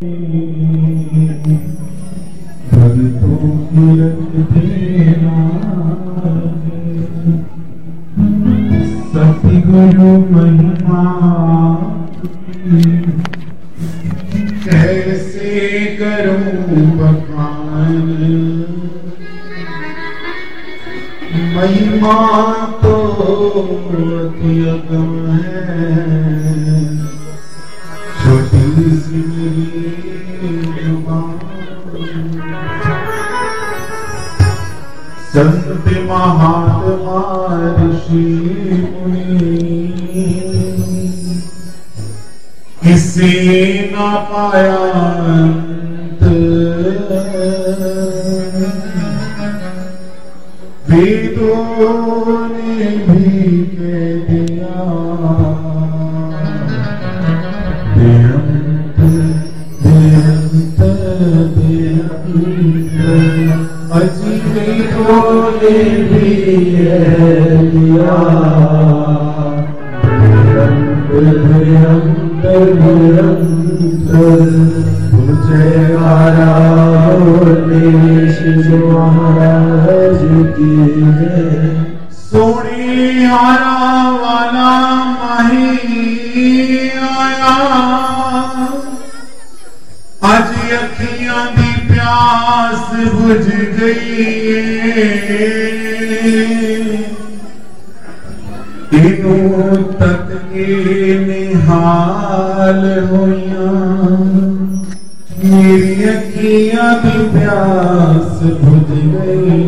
Mm-hmm. अजी ने भी दिया। जयकारा महाराज की सोनी आरा प्यास बुझ गई तक के निहाल होया मेरी अखियाँ भी प्यास बुझ गई।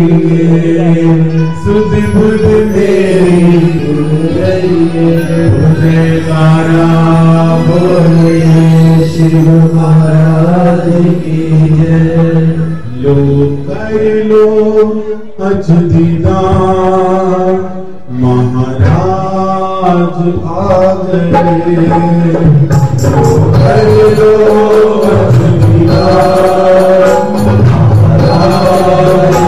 आ गए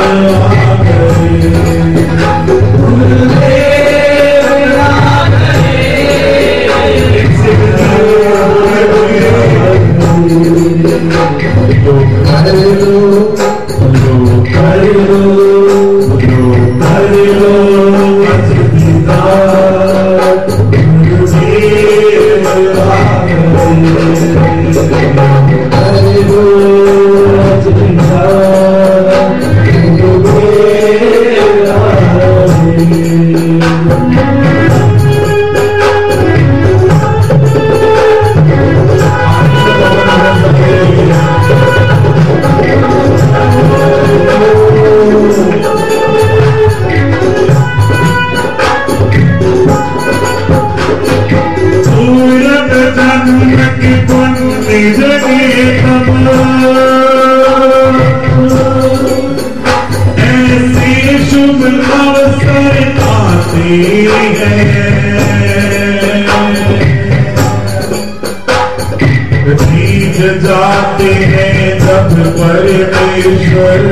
Amén. शुभ अवसर आते हैं जीत जाते हैं जब परमेश्वर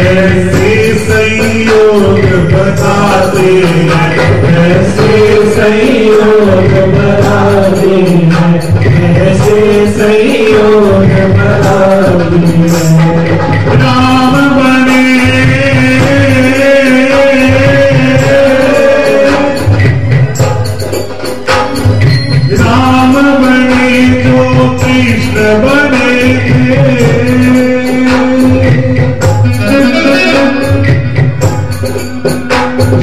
ऐसे संयोग बताते हैं ऐसे संयोग बताते हैं ऐसे संयोग बताते हैं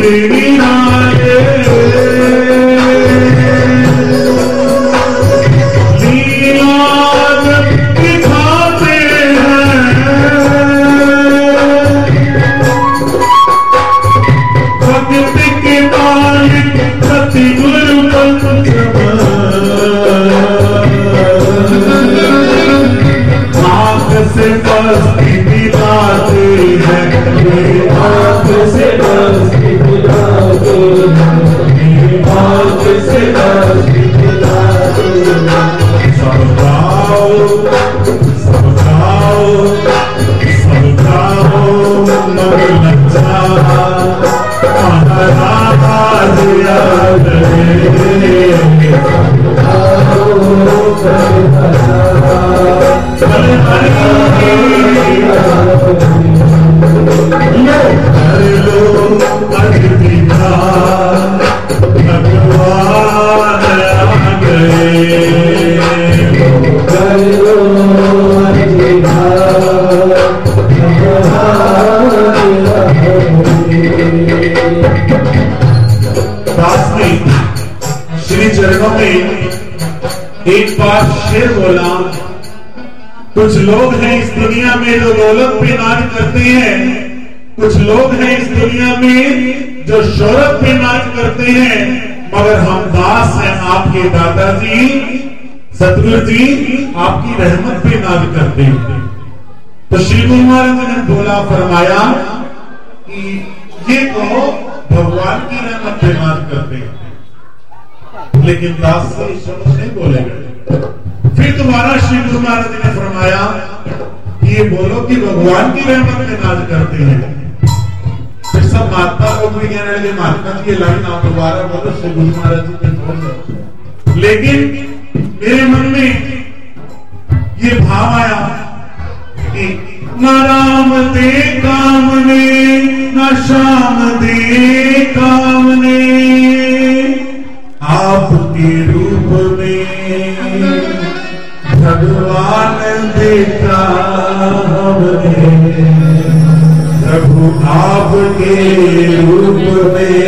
baby. Amén. में जो दौलत पे नाच करते हैं, कुछ लोग हैं इस दुनिया में जो शोहरत पे नाच करते हैं, मगर हम दास हैं आपके दादाजी, सतगुरु जी, आपकी रहमत पे नाच करते हैं। तो श्री गुरु महाराज ने बोला, फरमाया कि ये तो भगवान की रहमत पे नाच करते हैं। लेकिन दास से शब्द नहीं बोले गए। फिर दोबारा श्री गुरु महाराज ने फरमाया ये बोलो कि भगवान की रहमत में नाज करते हैं। फिर सब महात्मा को भी कहने लगे महात्मा जी, ये लाइन आप दोबारा बोलो, श्री गुरु महाराज जी के छोड़ लेकिन मेरे मन में ये भाव आया कि न राम दे काम ने, न श्याम दे काम ने आपके रूप में भगवान देता प्रभु आपके रूप में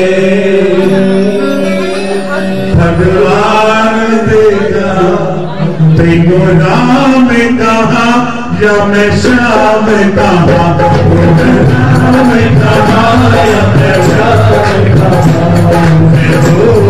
भगवान देता त्रिगुणा में कहा या मैं श्याम कहा त्रिगुणा में कहा या मैं श्याम कहा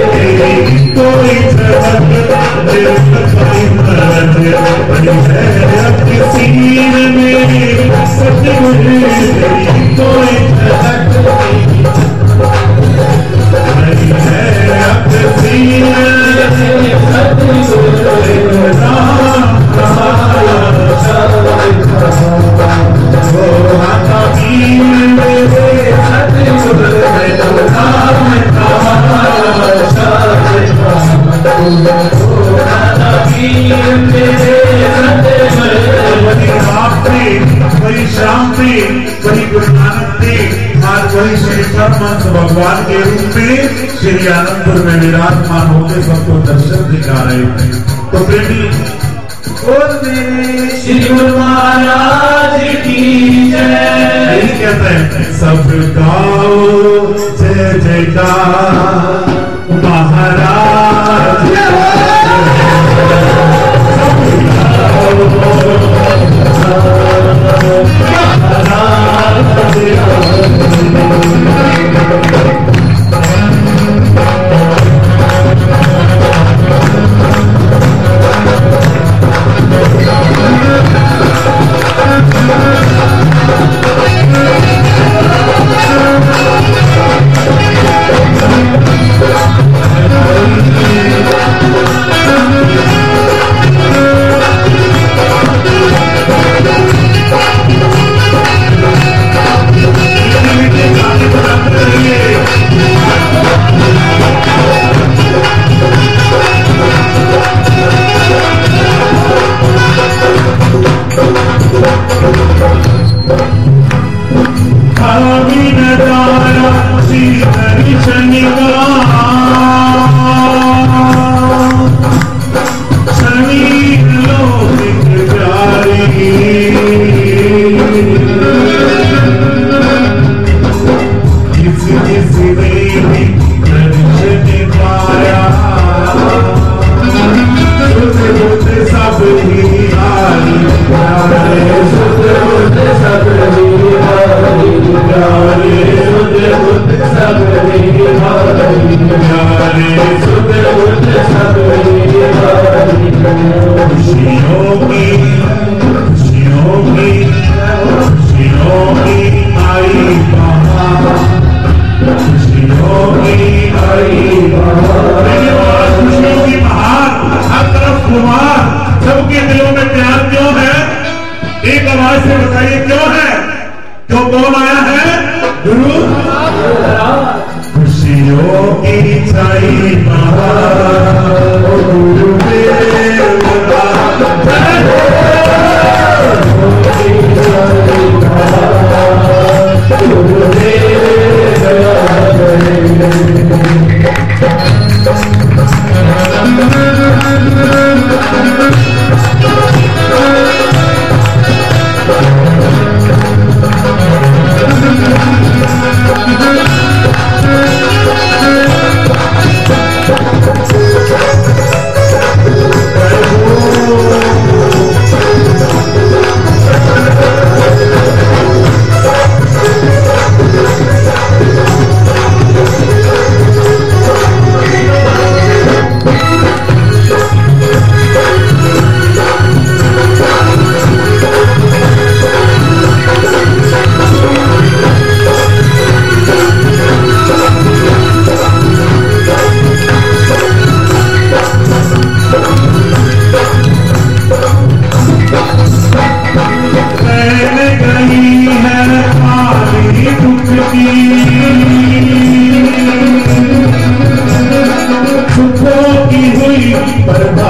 பரதா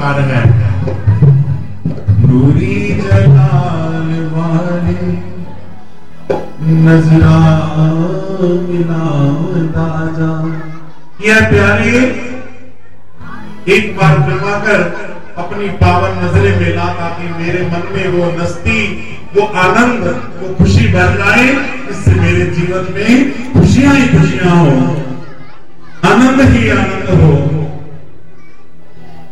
कारण है। नूरी जलाल वाले नजरा मिला यह प्यारे, एक बार कृपा कर अपनी पावन नजरे में ला ताकि मेरे मन में वो नस्ती, वो आनंद, वो खुशी भर लाए इससे मेरे जीवन में खुशियाँ ही खुशियाँ हो। आनंद ही आनंद हो।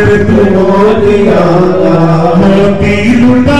मोतिया मोती लुटाम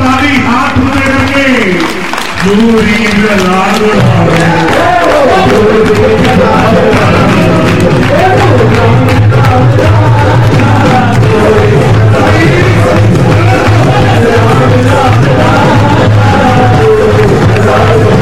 ताली हाथ में करके। दूरी लाल तू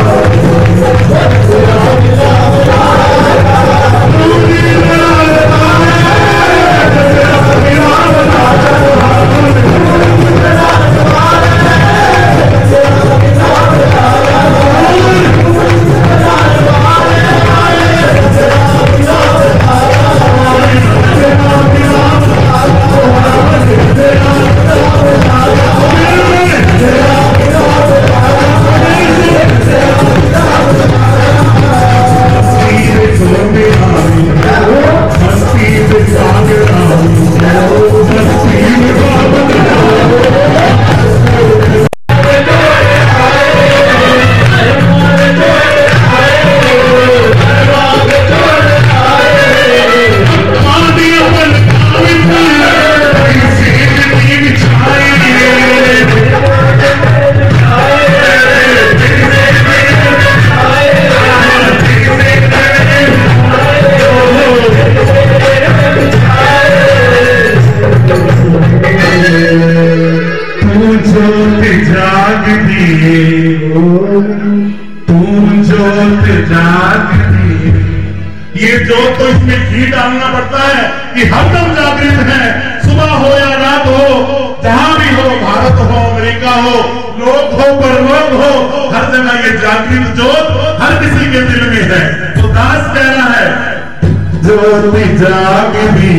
है ज्योति जागती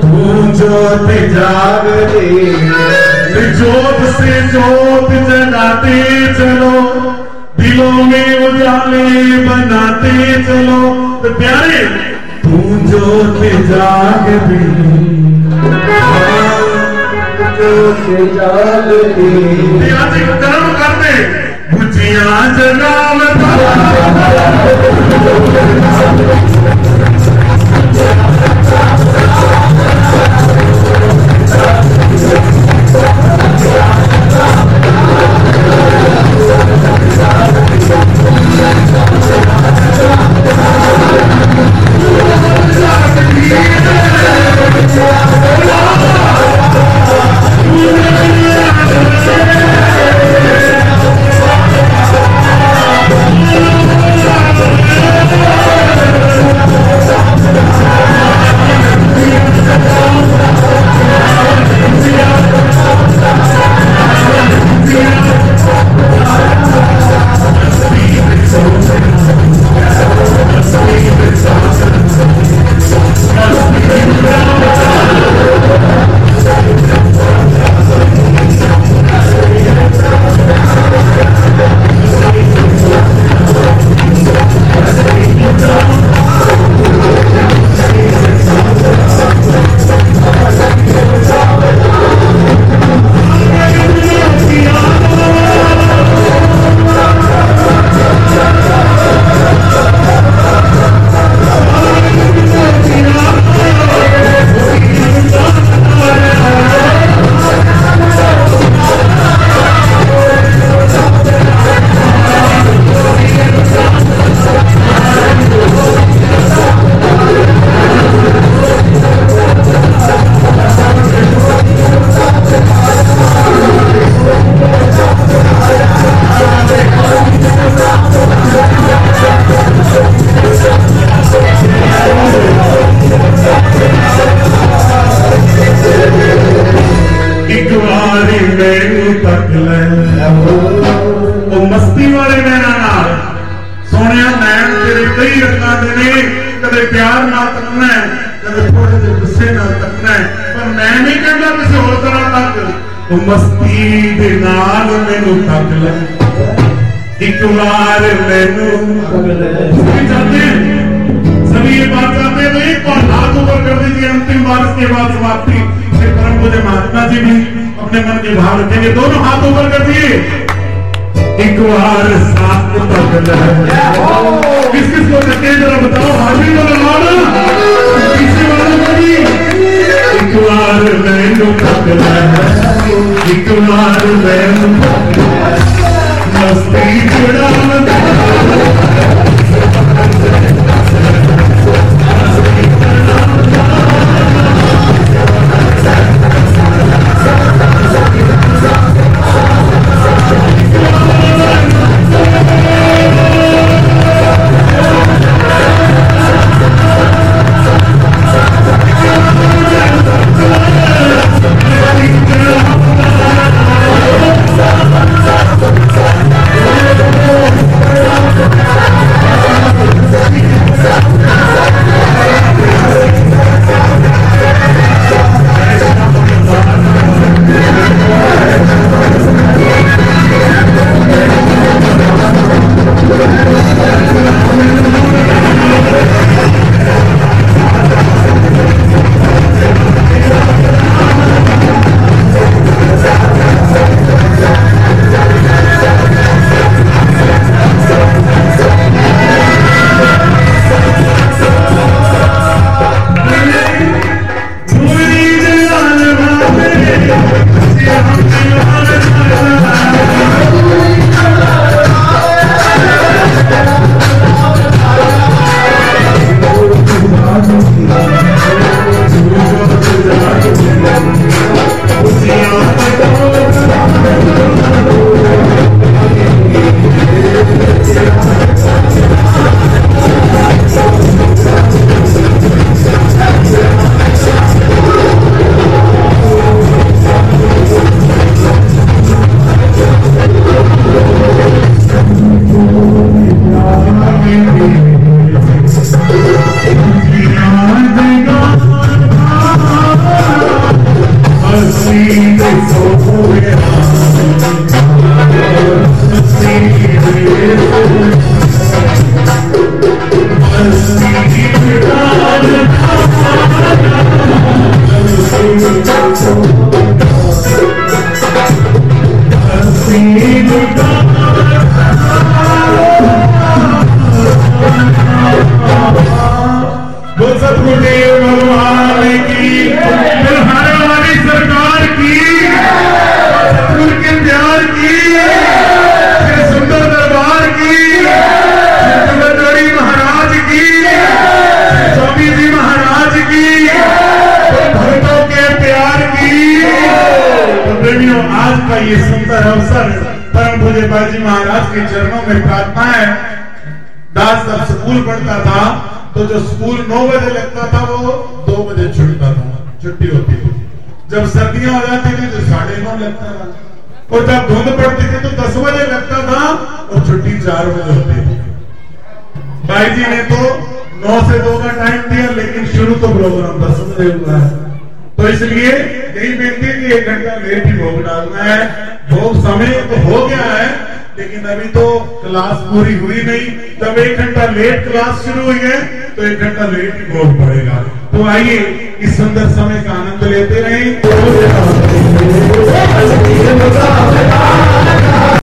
तू ज्योत जागती जोत से जोत जगाते चलो। दिलों में उजाले बनाते चलो तो प्यारे तू ज्योत जागती जागती आज एक कर्म कर दे He wants to know ਉਹ ਮਸਤੀ ਵਾਲੇ ਨੈਣਾ ਨਾਲ ਸੋਹਣਿਆ ਨੈਣ ਤੇਰੇ ਕਈ ਰੰਗਾਂ ਦੇ ਨੇ ਕਦੇ ਪਿਆਰ ਨਾਲ ਤੱਕਣਾ ਹੈ, ਕਦੇ ਥੋੜੇ ਜਿਹੇ ਗੁੱਸੇ ਨਾਲ ਤੱਕਣਾ ਹੈ। ਪਰ ਮੈਂ ਨਹੀਂ ਕਹਿੰਦਾ ਕਿਸੇ ਹੋਰ ਤਰ੍ਹਾਂ ਤੱਕ ਉਹ ਮਸਤੀ ਦੇ ਨਾਲ ਮੈਨੂੰ ਤੱਕ ਲੈ ਇੱਕ ਵਾਰ ਮੈਨੂੰ सभी चाहते हैं सभी ये बात चाहते हैं तो एक बार हाथ ऊपर कर दीजिए अंतिम बार इसके बाद समाप्ति फिर परम पूज्य महात्मा जी भी अपने मन के भाव रखेंगे। दोनों हाथ ऊपर कर दिए। एक बार साथ पकड़ किस किस को करके जरा बताओ। हाजिर माना किसी वाला कभी? एक बार मैंने एक बार मैंने मस्ती। क्लास पूरी हुई नहीं, तब एक घंटा लेट क्लास शुरू हुई है तो एक घंटा लेट ही भोग पड़ेगा तो आइए, इस सुंदर समय का आनंद लेते रहें।